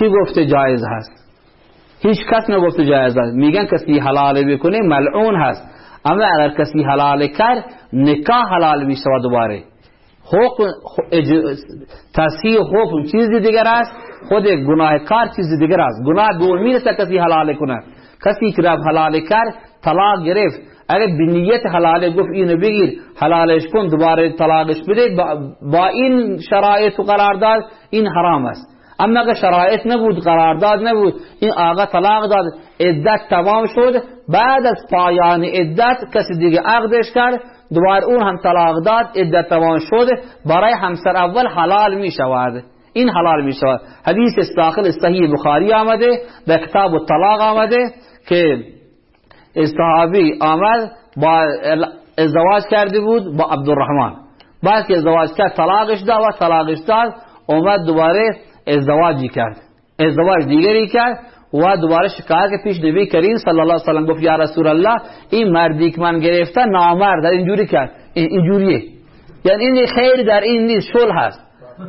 کی گفته جایز هست؟ هیچ کس نگفته جایز هست. میگن کسی حلال بکنه ملعون هست. اما اگر کسی حلال کرد نکاح حلال میشه دوباره. حکم تصحیح حکم چیز دیگر است. خود گناه کار چیز دیگر است. گناه دور می‌رسه کسی حلال کنه. کسی که رب حلال کرد طلاق گرفت. اگر بنیت حلال گفت اینو بگیر. حلالش کن دوباره طلاقش بده. با این شرایط و قرارداد این حرام است. اما اگر شرایط نبود قرارداد نبود. این آقا طلاق داد. عدت تمام شد. بعد از پایان عدت کسی دیگه عقدش کرد. دوباره اون هم طلاق داد. عدت تمام شد. برای همسر اول حلال می شود. این حلال می شود. حدیث استاخل صحیح بخاری آمده. در کتاب الطلاق آمده که صحابی آمد با ازدواج کرده بود با عبدالرحمن. بعد که ازدواج کرد طلاقش داد و طلاقش داد. اومد دوباره ازدواجی کرد. ازدواج دیگری کرد و دوباره شکایت که پیش نبی کریم صلی الله علیه و سلم گفت یا رسول الله این مردی که من گرفتن نامرد اینجوری کرد. اینجوریه. یعنی این خیر در این نیست شل هست.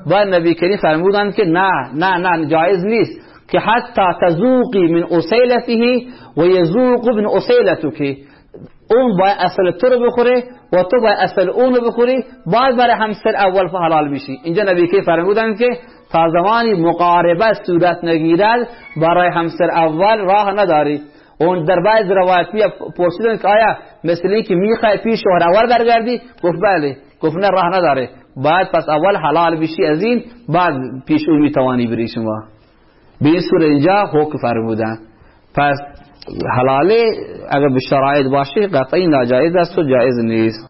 و نبی کریم فرمودند که نه نه نه جایز نیست که حتی تزوقی من اصیلته و یزوق من اصیلتك اون باید اصل تو رو بخوره و تو باید اصل اون رو بخوری. باید برای همسر اول حلال میشی. اینجا نبی که فرمودن که تا زمانی مقاربت صورت نگیرد برای همسر اول راه نداری. اون در بعض روایت پرسیدن که آیا مثل این که می‌خوای پیش شوهر اول برگردی؟ گفت بله. گفت نه راه نداره. بعد پس اول حلال بشی از این بعد پیش اون می‌توانی بری شما. به این صورت اینجا حکم فرمودن. پس حلاله اگر به شرایط باشه قطعی ناجایز است و جایز نیست.